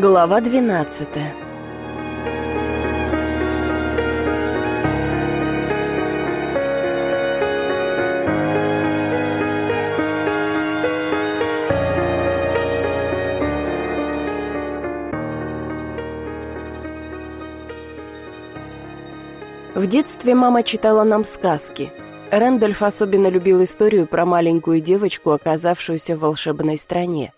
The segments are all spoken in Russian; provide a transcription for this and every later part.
Глава 12 В детстве мама читала нам сказки. Рэндольф особенно любил историю про маленькую девочку, оказавшуюся в волшебной стране.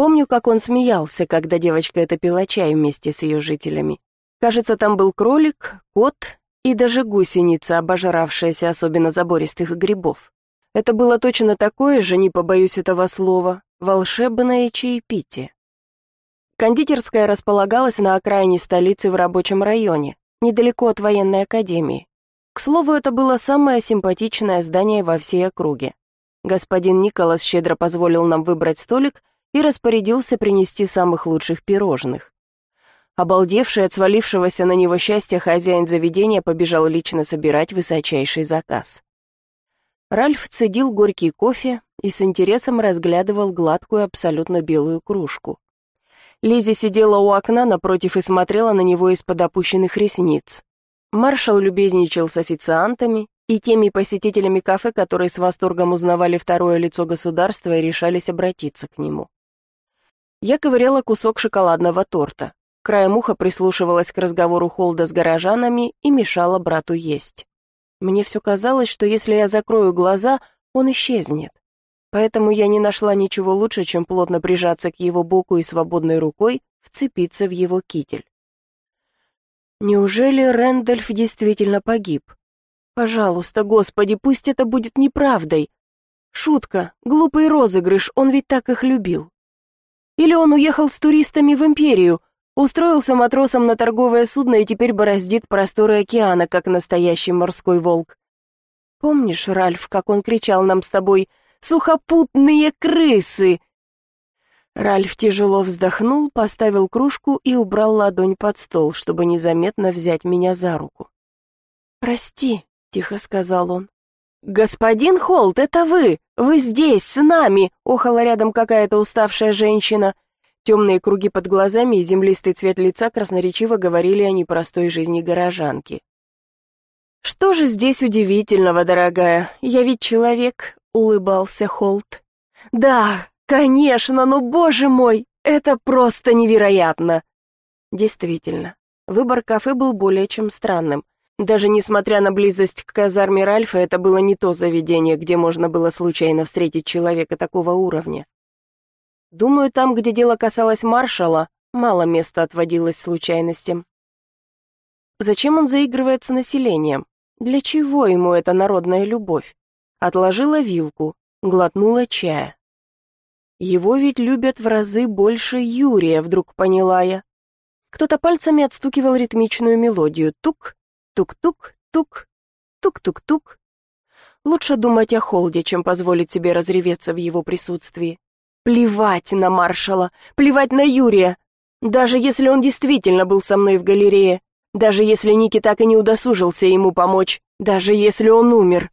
Помню, как он смеялся, когда девочка эта пила чай вместе с ее жителями. Кажется, там был кролик, кот и даже гусеница, обожравшаяся особенно забористых грибов. Это было точно такое же, не побоюсь этого слова, волшебное чаепитие. Кондитерская располагалась на окраине столицы в рабочем районе, недалеко от военной академии. К слову, это было самое симпатичное здание во всей округе. Господин Николас щедро позволил нам выбрать столик и распорядился принести самых лучших пирожных. Обалдевший от свалившегося на него счастья хозяин заведения побежал лично собирать высочайший заказ. Ральф цедил горький кофе и с интересом разглядывал гладкую абсолютно белую кружку. Лизи сидела у окна напротив и смотрела на него из-под опущенных ресниц. Маршал любезничал с официантами и теми посетителями кафе, которые с восторгом узнавали второе лицо государства и решались обратиться к нему. Я ковыряла кусок шоколадного торта. Краем уха прислушивалась к разговору Холда с горожанами и мешала брату есть. Мне все казалось, что если я закрою глаза, он исчезнет. Поэтому я не нашла ничего лучше, чем плотно прижаться к его боку и свободной рукой вцепиться в его китель. Неужели Рэндольф действительно погиб? Пожалуйста, Господи, пусть это будет неправдой. Шутка, глупый розыгрыш, он ведь так их любил. Или он уехал с туристами в империю, устроился матросом на торговое судно и теперь бороздит просторы океана, как настоящий морской волк. Помнишь, Ральф, как он кричал нам с тобой «Сухопутные крысы!» Ральф тяжело вздохнул, поставил кружку и убрал ладонь под стол, чтобы незаметно взять меня за руку. «Прости», — тихо сказал он. «Господин Холт, это вы! Вы здесь, с нами!» — охала рядом какая-то уставшая женщина. Темные круги под глазами и землистый цвет лица красноречиво говорили о непростой жизни горожанки. «Что же здесь удивительного, дорогая? Я ведь человек», — улыбался Холт. «Да, конечно, но, боже мой, это просто невероятно!» Действительно, выбор кафе был более чем странным. Даже несмотря на близость к казарме Ральфа, это было не то заведение, где можно было случайно встретить человека такого уровня. Думаю, там, где дело касалось маршала, мало места отводилось случайностям. Зачем он заигрывается населением? Для чего ему эта народная любовь? Отложила вилку, глотнула чая. Его ведь любят в разы больше Юрия, вдруг поняла я. Кто-то пальцами отстукивал ритмичную мелодию. Тук, Тук-тук-тук, тук-тук-тук. Лучше думать о Холде, чем позволить себе разреветься в его присутствии. Плевать на маршала, плевать на Юрия. Даже если он действительно был со мной в галерее, даже если Ники так и не удосужился ему помочь, даже если он умер.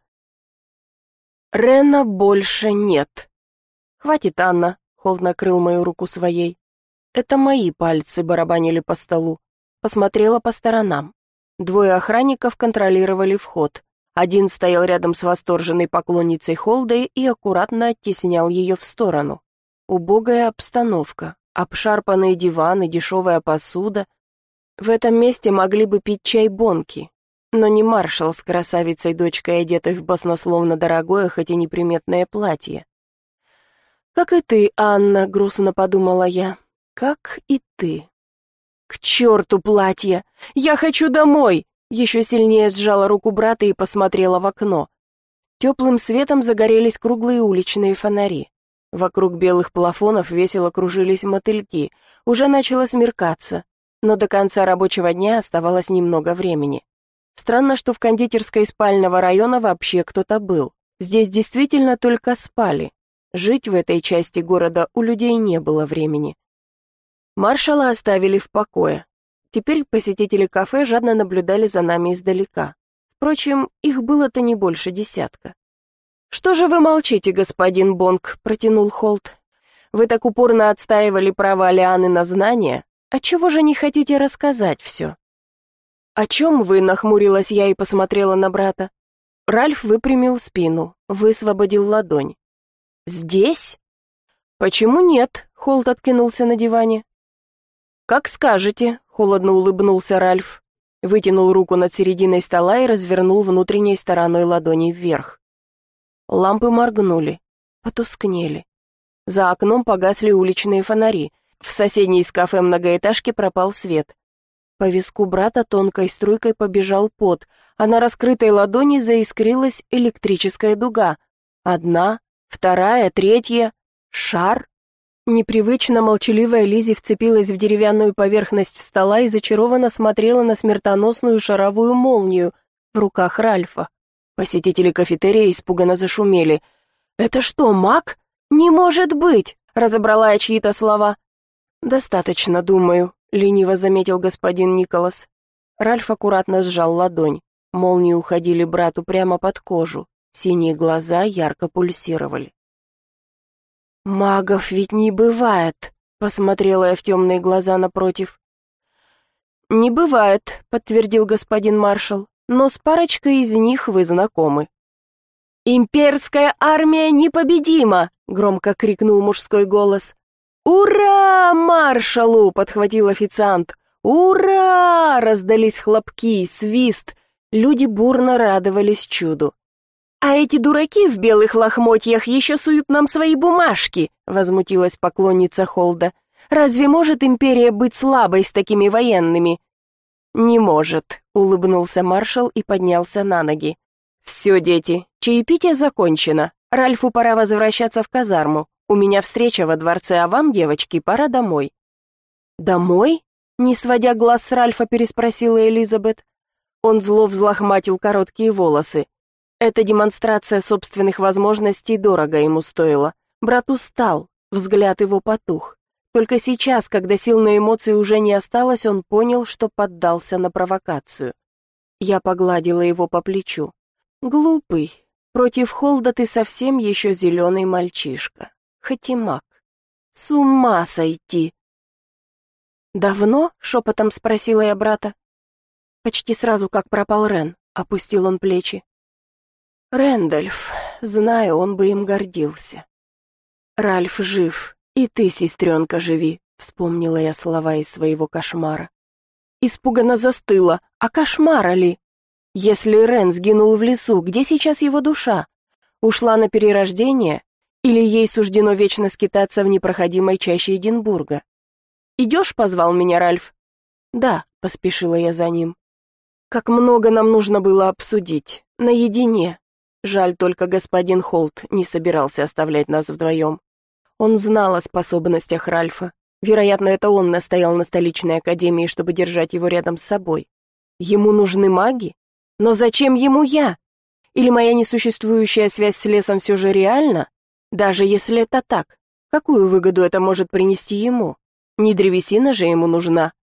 Рена больше нет. Хватит, Анна, Холд накрыл мою руку своей. Это мои пальцы барабанили по столу. Посмотрела по сторонам. Двое охранников контролировали вход. Один стоял рядом с восторженной поклонницей Холдой и аккуратно оттеснял ее в сторону. Убогая обстановка, обшарпанные диваны, дешевая посуда. В этом месте могли бы пить чай бонки, но не маршал с красавицей дочкой, одетой в баснословно дорогое, хоть и неприметное платье. «Как и ты, Анна», — грустно подумала я, — «как и ты». «К черту платье! Я хочу домой!» Еще сильнее сжала руку брата и посмотрела в окно. Теплым светом загорелись круглые уличные фонари. Вокруг белых плафонов весело кружились мотыльки. Уже начало смеркаться, но до конца рабочего дня оставалось немного времени. Странно, что в кондитерской спального района вообще кто-то был. Здесь действительно только спали. Жить в этой части города у людей не было времени. Маршала оставили в покое. Теперь посетители кафе жадно наблюдали за нами издалека. Впрочем, их было-то не больше десятка. «Что же вы молчите, господин Бонг?» — протянул Холт. «Вы так упорно отстаивали право Алианы на знания, Отчего же не хотите рассказать все?» «О чем вы?» — нахмурилась я и посмотрела на брата. Ральф выпрямил спину, высвободил ладонь. «Здесь?» «Почему нет?» — Холт откинулся на диване. «Как скажете», — холодно улыбнулся Ральф. Вытянул руку над серединой стола и развернул внутренней стороной ладони вверх. Лампы моргнули, потускнели. За окном погасли уличные фонари. В соседней из кафе многоэтажки пропал свет. По виску брата тонкой струйкой побежал пот, а на раскрытой ладони заискрилась электрическая дуга. Одна, вторая, третья. Шар? Непривычно молчаливая Лизи вцепилась в деревянную поверхность стола и зачарованно смотрела на смертоносную шаровую молнию в руках Ральфа. Посетители кафетерия испуганно зашумели. «Это что, маг? Не может быть!» — разобрала я чьи-то слова. «Достаточно, думаю», — лениво заметил господин Николас. Ральф аккуратно сжал ладонь. Молнии уходили брату прямо под кожу. Синие глаза ярко пульсировали. «Магов ведь не бывает», — посмотрела я в темные глаза напротив. «Не бывает», — подтвердил господин маршал, «но с парочкой из них вы знакомы». «Имперская армия непобедима!» — громко крикнул мужской голос. «Ура, маршалу!» — подхватил официант. «Ура!» — раздались хлопки, свист. Люди бурно радовались чуду. «А эти дураки в белых лохмотьях еще суют нам свои бумажки», — возмутилась поклонница Холда. «Разве может империя быть слабой с такими военными?» «Не может», — улыбнулся маршал и поднялся на ноги. «Все, дети, чаепитие закончено. Ральфу пора возвращаться в казарму. У меня встреча во дворце, а вам, девочки, пора домой». «Домой?» — не сводя глаз с Ральфа, переспросила Элизабет. Он зло взлохматил короткие волосы. Эта демонстрация собственных возможностей дорого ему стоила. Брат устал, взгляд его потух. Только сейчас, когда сил на эмоции уже не осталось, он понял, что поддался на провокацию. Я погладила его по плечу. «Глупый. Против Холда ты совсем еще зеленый мальчишка. Маг. С ума сойти!» «Давно?» — шепотом спросила я брата. Почти сразу, как пропал Рен, опустил он плечи. Рэндальф, знаю, он бы им гордился. Ральф жив, и ты, сестренка, живи, вспомнила я слова из своего кошмара. Испуганно застыла, а кошмара ли? Если Рен сгинул в лесу, где сейчас его душа? Ушла на перерождение? Или ей суждено вечно скитаться в непроходимой чаще Эдинбурга? «Идешь?» — позвал меня Ральф. «Да», — поспешила я за ним. «Как много нам нужно было обсудить, наедине, Жаль, только господин Холт не собирался оставлять нас вдвоем. Он знал о способностях Ральфа. Вероятно, это он настоял на столичной академии, чтобы держать его рядом с собой. Ему нужны маги? Но зачем ему я? Или моя несуществующая связь с лесом все же реальна? Даже если это так, какую выгоду это может принести ему? Не древесина же ему нужна.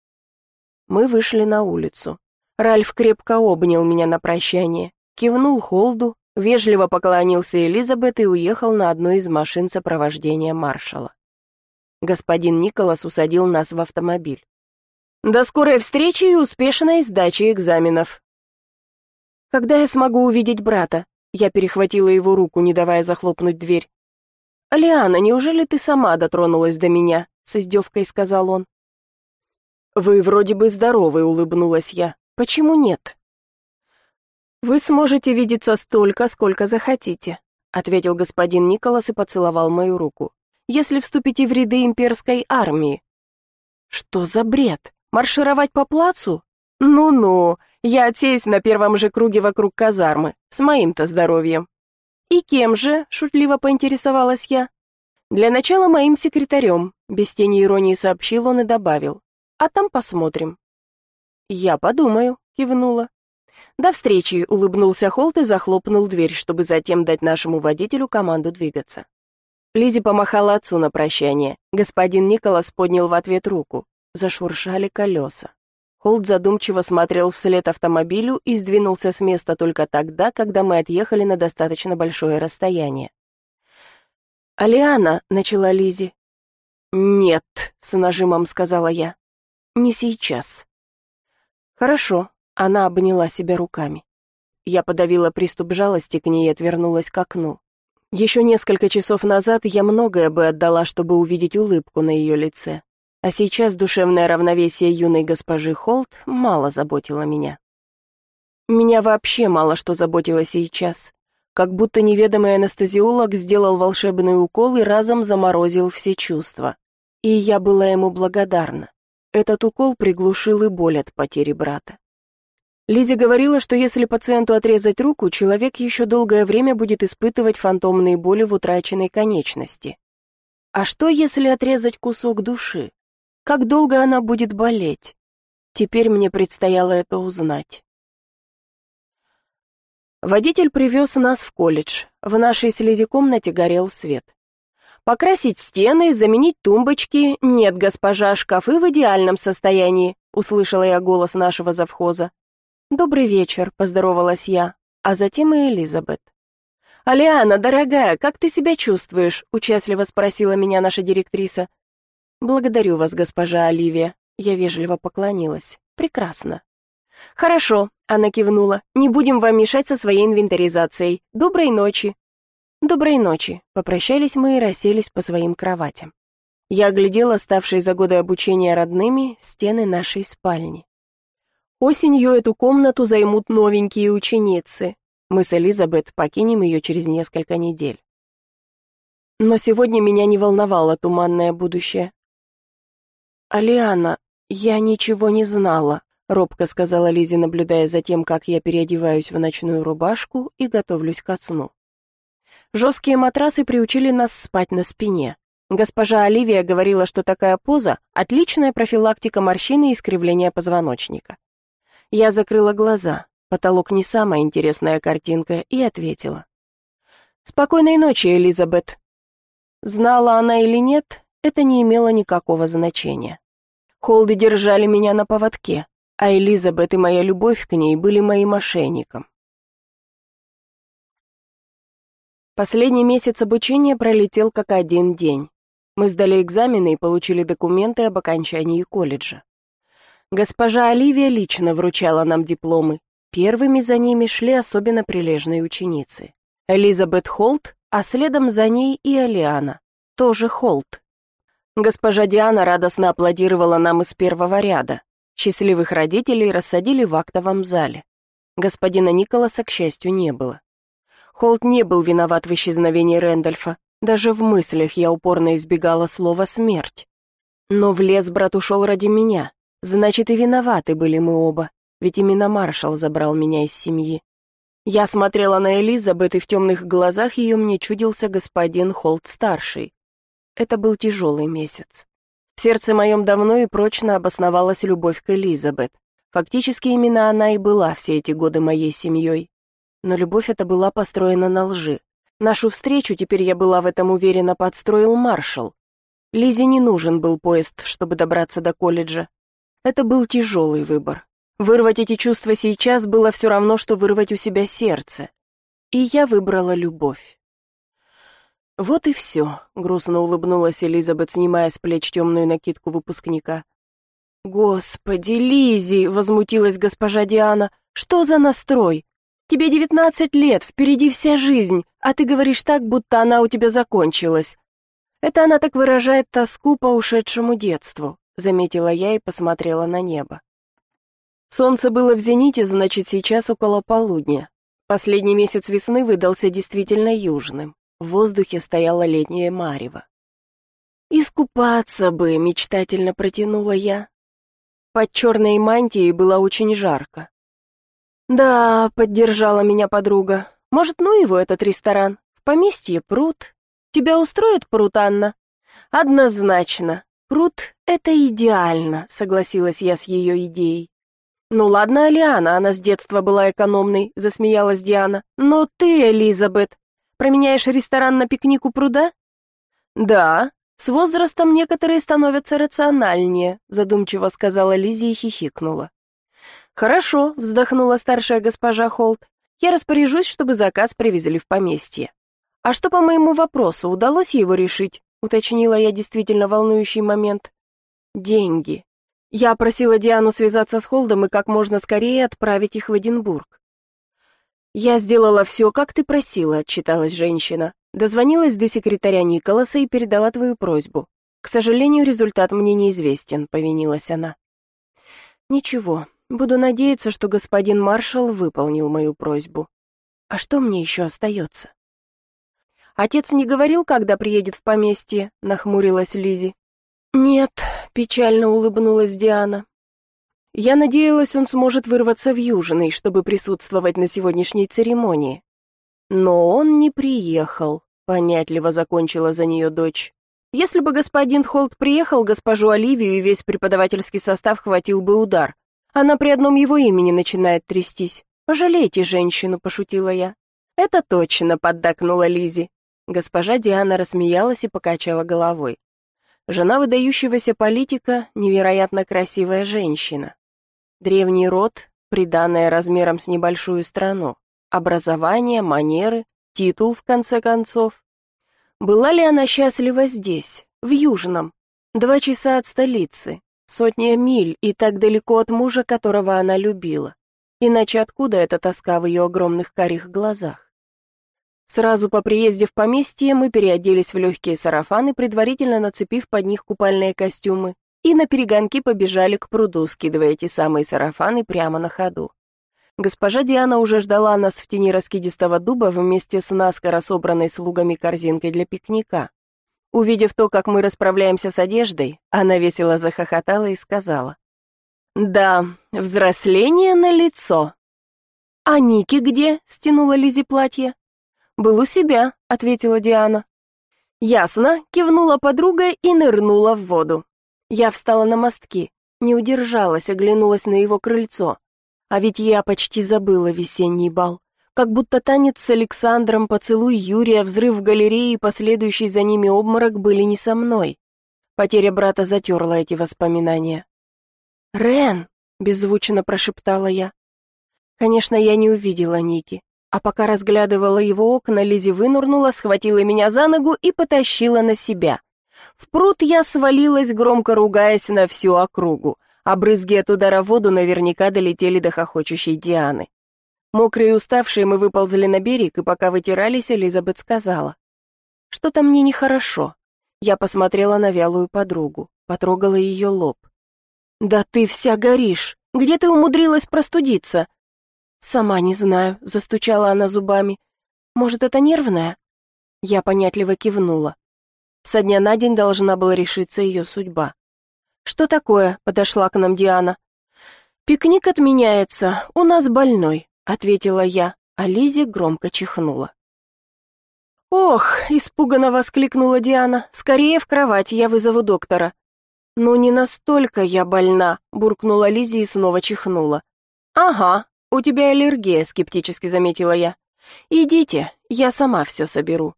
Мы вышли на улицу. Ральф крепко обнял меня на прощание, кивнул Холду, Вежливо поклонился Элизабет и уехал на одной из машин сопровождения маршала. Господин Николас усадил нас в автомобиль. «До скорой встречи и успешной сдачи экзаменов!» «Когда я смогу увидеть брата?» Я перехватила его руку, не давая захлопнуть дверь. «Лиана, неужели ты сама дотронулась до меня?» — с издевкой сказал он. «Вы вроде бы здоровы», — улыбнулась я. «Почему нет?» «Вы сможете видеться столько, сколько захотите», ответил господин Николас и поцеловал мою руку. «Если вступите в ряды имперской армии». «Что за бред? Маршировать по плацу? Ну-ну, я отсеюсь на первом же круге вокруг казармы, с моим-то здоровьем». «И кем же?» — шутливо поинтересовалась я. «Для начала моим секретарем», — без тени иронии сообщил он и добавил. «А там посмотрим». «Я подумаю», — кивнула. «До встречи», — улыбнулся Холт и захлопнул дверь, чтобы затем дать нашему водителю команду двигаться. Лизи помахала отцу на прощание. Господин Николас поднял в ответ руку. Зашуршали колеса. Холт задумчиво смотрел вслед автомобилю и сдвинулся с места только тогда, когда мы отъехали на достаточно большое расстояние. «Алиана», — начала Лизи. «Нет», — с нажимом сказала я. не сейчас. Хорошо, она обняла себя руками. Я подавила приступ жалости к ней и отвернулась к окну. Еще несколько часов назад я многое бы отдала, чтобы увидеть улыбку на ее лице. А сейчас душевное равновесие юной госпожи Холт мало заботило меня. Меня вообще мало что заботило сейчас. Как будто неведомый анестезиолог сделал волшебный укол и разом заморозил все чувства. И я была ему благодарна. Этот укол приглушил и боль от потери брата. Лизи говорила, что если пациенту отрезать руку, человек еще долгое время будет испытывать фантомные боли в утраченной конечности. А что, если отрезать кусок души? Как долго она будет болеть? Теперь мне предстояло это узнать. Водитель привез нас в колледж. В нашей слези комнате горел свет. Покрасить стены, заменить тумбочки. Нет, госпожа, шкафы в идеальном состоянии, услышала я голос нашего завхоза. Добрый вечер, поздоровалась я, а затем и Элизабет. «Алиана, дорогая, как ты себя чувствуешь?» — участливо спросила меня наша директриса. «Благодарю вас, госпожа Оливия». Я вежливо поклонилась. «Прекрасно». «Хорошо», — она кивнула. «Не будем вам мешать со своей инвентаризацией. Доброй ночи». «Доброй ночи», — попрощались мы и расселись по своим кроватям. Я оглядела ставшие за годы обучения родными стены нашей спальни. Осенью эту комнату займут новенькие ученицы. Мы с Элизабет покинем ее через несколько недель. Но сегодня меня не волновало туманное будущее. «Алиана, я ничего не знала», — робко сказала Лизе, наблюдая за тем, как я переодеваюсь в ночную рубашку и готовлюсь ко сну. Жесткие матрасы приучили нас спать на спине. Госпожа Оливия говорила, что такая поза — отличная профилактика морщины и искривления позвоночника. Я закрыла глаза, потолок не самая интересная картинка, и ответила. «Спокойной ночи, Элизабет». Знала она или нет, это не имело никакого значения. Холды держали меня на поводке, а Элизабет и моя любовь к ней были моим мошенником. Последний месяц обучения пролетел как один день. Мы сдали экзамены и получили документы об окончании колледжа. Госпожа Оливия лично вручала нам дипломы. Первыми за ними шли особенно прилежные ученицы. Элизабет Холт, а следом за ней и Алиана, тоже Холт. Госпожа Диана радостно аплодировала нам из первого ряда. Счастливых родителей рассадили в актовом зале. Господина Николаса, к счастью, не было. Холт не был виноват в исчезновении Рэндольфа. Даже в мыслях я упорно избегала слова «смерть». Но в лес брат ушел ради меня. Значит, и виноваты были мы оба, ведь именно маршал забрал меня из семьи. Я смотрела на Элизабет, и в темных глазах ее мне чудился господин Холт-старший. Это был тяжелый месяц. В сердце моем давно и прочно обосновалась любовь к Элизабет. Фактически именно она и была все эти годы моей семьей. Но любовь эта была построена на лжи. Нашу встречу, теперь я была в этом уверена, подстроил маршал. Лизе не нужен был поезд, чтобы добраться до колледжа. Это был тяжелый выбор. Вырвать эти чувства сейчас было все равно, что вырвать у себя сердце. И я выбрала любовь. «Вот и все», — грустно улыбнулась Элизабет, снимая с плеч темную накидку выпускника. «Господи, Лизи!» — возмутилась госпожа Диана. «Что за настрой? Тебе девятнадцать лет, впереди вся жизнь, а ты говоришь так, будто она у тебя закончилась. Это она так выражает тоску по ушедшему детству», — заметила я и посмотрела на небо. Солнце было в зените, значит, сейчас около полудня. Последний месяц весны выдался действительно южным. В воздухе стояла летняя марево. «Искупаться бы», — мечтательно протянула я. Под черной мантией было очень жарко. «Да», — поддержала меня подруга, — «может, ну его этот ресторан? В поместье пруд. Тебя устроит пруд, Анна?» «Однозначно. Пруд — это идеально», — согласилась я с ее идеей. «Ну ладно, Алиана, она с детства была экономной», — засмеялась Диана. «Но ты, Элизабет, Променяешь ресторан на пикник у пруда? Да, с возрастом некоторые становятся рациональнее, задумчиво сказала Лизи и хихикнула. Хорошо, вздохнула старшая госпожа Холт. Я распоряжусь, чтобы заказ привезли в поместье. А что по моему вопросу, удалось его решить? Уточнила я действительно волнующий момент. Деньги. Я просила Диану связаться с Холдом и как можно скорее отправить их в Эдинбург. «Я сделала все, как ты просила», — отчиталась женщина. Дозвонилась до секретаря Николаса и передала твою просьбу. К сожалению, результат мне неизвестен, повинилась она. Ничего, буду надеяться, что господин маршал выполнил мою просьбу. А что мне еще остается? Отец не говорил, когда приедет в поместье, нахмурилась Лизи. Нет, печально улыбнулась Диана. Я надеялась, он сможет вырваться в Южный, чтобы присутствовать на сегодняшней церемонии. Но он не приехал, понятливо закончила за нее дочь. Если бы господин Холт приехал, госпожу Оливию и весь преподавательский состав хватил бы удар. Она при одном его имени начинает трястись. Пожалейте женщину, пошутила я. Это точно, поддакнула Лизи. Госпожа Диана рассмеялась и покачала головой. Жена выдающегося политика, невероятно красивая женщина. Древний род, приданная размером с небольшую страну образование, манеры, титул, в конце концов. Была ли она счастлива здесь, в Южном? Два часа от столицы, сотня миль и так далеко от мужа, которого она любила. Иначе откуда эта тоска в ее огромных карих глазах? Сразу по приезде в поместье мы переоделись в легкие сарафаны, предварительно нацепив под них купальные костюмы, и на перегонки побежали к пруду, скидывая эти самые сарафаны прямо на ходу. Госпожа Диана уже ждала нас в тени раскидистого дуба вместе с наскоро собранной слугами корзинкой для пикника. Увидев то, как мы расправляемся с одеждой, она весело захохотала и сказала. «Да, взросление на лицо. «А Ники где?» — стянула Лизи платье. «Был у себя», — ответила Диана. «Ясно», — кивнула подруга и нырнула в воду. Я встала на мостки, не удержалась, оглянулась на его крыльцо. А ведь я почти забыла весенний бал. Как будто танец с Александром, поцелуй Юрия, взрыв в галерее и последующий за ними обморок были не со мной. Потеря брата затерла эти воспоминания. «Рен!» — беззвучно прошептала я. Конечно, я не увидела Ники. А пока разглядывала его окна, Лизи вынурнула, схватила меня за ногу и потащила на себя. В пруд я свалилась, громко ругаясь на всю округу а брызги от удара в воду наверняка долетели до хохочущей Дианы. Мокрые и уставшие мы выползли на берег, и пока вытирались, Элизабет сказала. «Что-то мне нехорошо». Я посмотрела на вялую подругу, потрогала ее лоб. «Да ты вся горишь! Где ты умудрилась простудиться?» «Сама не знаю», — застучала она зубами. «Может, это нервная?» Я понятливо кивнула. Со дня на день должна была решиться ее судьба. «Что такое?» — подошла к нам Диана. «Пикник отменяется, у нас больной», — ответила я, а Лизи громко чихнула. «Ох!» — испуганно воскликнула Диана. «Скорее в кровать, я вызову доктора». «Ну не настолько я больна», — буркнула Лизи и снова чихнула. «Ага, у тебя аллергия», — скептически заметила я. «Идите, я сама все соберу».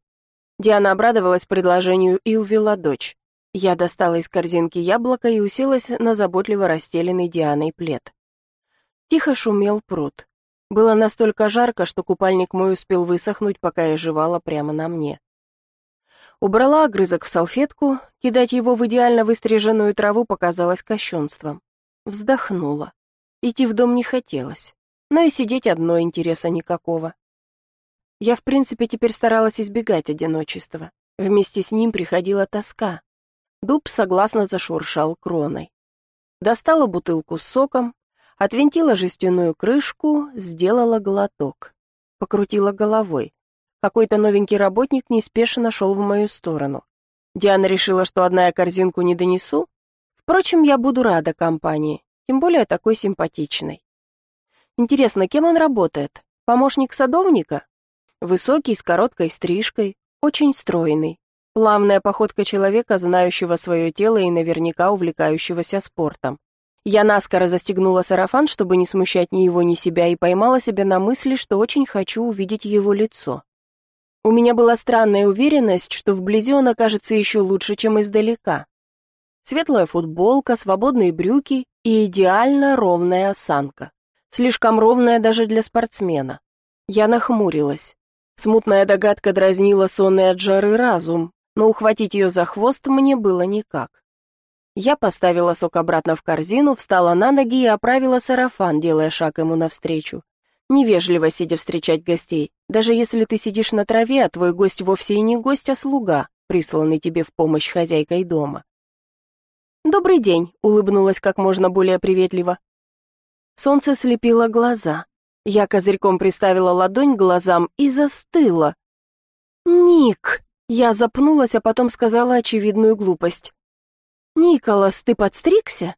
Диана обрадовалась предложению и увела дочь. Я достала из корзинки яблоко и уселась на заботливо расстеленный Дианой плед. Тихо шумел пруд. Было настолько жарко, что купальник мой успел высохнуть, пока я жевала прямо на мне. Убрала огрызок в салфетку, кидать его в идеально выстриженную траву показалось кощунством. Вздохнула. Идти в дом не хотелось, но и сидеть одной интереса никакого. Я, в принципе, теперь старалась избегать одиночества. Вместе с ним приходила тоска, Дуб согласно зашуршал кроной. Достала бутылку с соком, отвинтила жестяную крышку, сделала глоток. Покрутила головой. Какой-то новенький работник неспешно шел в мою сторону. Диана решила, что одна я корзинку не донесу. Впрочем, я буду рада компании, тем более такой симпатичной. Интересно, кем он работает? Помощник садовника? Высокий, с короткой стрижкой, очень стройный. Плавная походка человека, знающего свое тело и наверняка увлекающегося спортом. Я наскоро застегнула сарафан, чтобы не смущать ни его, ни себя, и поймала себя на мысли, что очень хочу увидеть его лицо. У меня была странная уверенность, что вблизи он окажется еще лучше, чем издалека. Светлая футболка, свободные брюки и идеально ровная осанка. Слишком ровная даже для спортсмена. Я нахмурилась. Смутная догадка дразнила сонный от жары разум, но ухватить ее за хвост мне было никак. Я поставила сок обратно в корзину, встала на ноги и оправила сарафан, делая шаг ему навстречу. Невежливо сидя встречать гостей, даже если ты сидишь на траве, а твой гость вовсе и не гость, а слуга, присланный тебе в помощь хозяйкой дома. «Добрый день», — улыбнулась как можно более приветливо. Солнце слепило глаза. Я козырьком приставила ладонь к глазам и застыла. «Ник!» — я запнулась, а потом сказала очевидную глупость. «Николас, ты подстригся?»